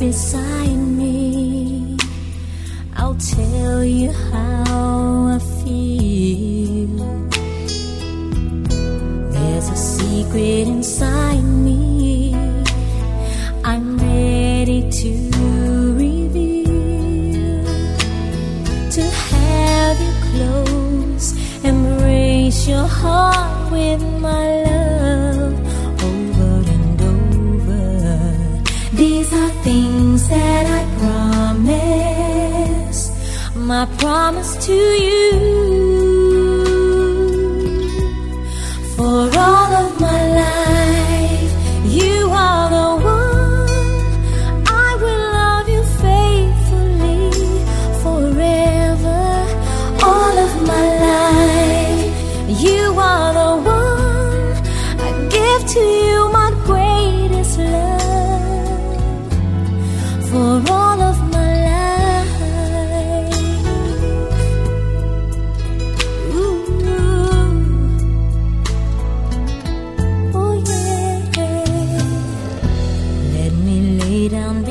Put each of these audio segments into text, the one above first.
beside me. I'll tell you how I feel. There's a secret inside me. I'm ready to reveal. To have you close, embrace your heart with my love. These are things that I promise. My promise to you.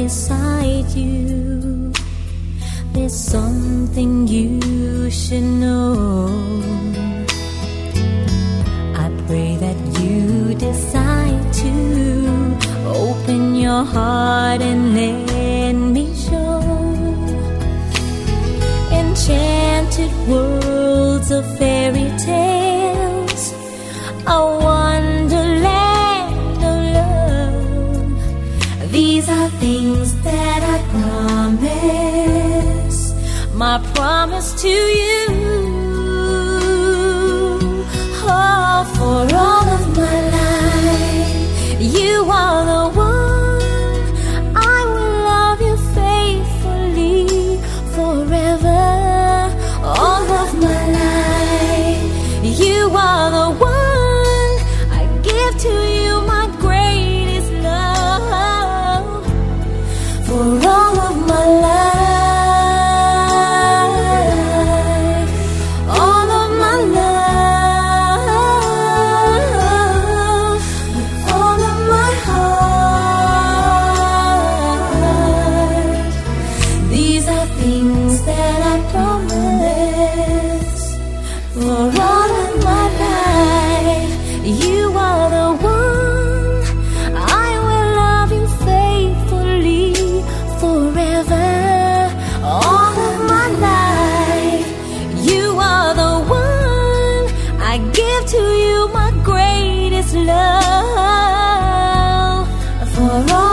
beside you. There's something you should know. I pray that you decide to open your heart and let me show enchanted worlds of things that I promise, my promise to you. to you my greatest love. For all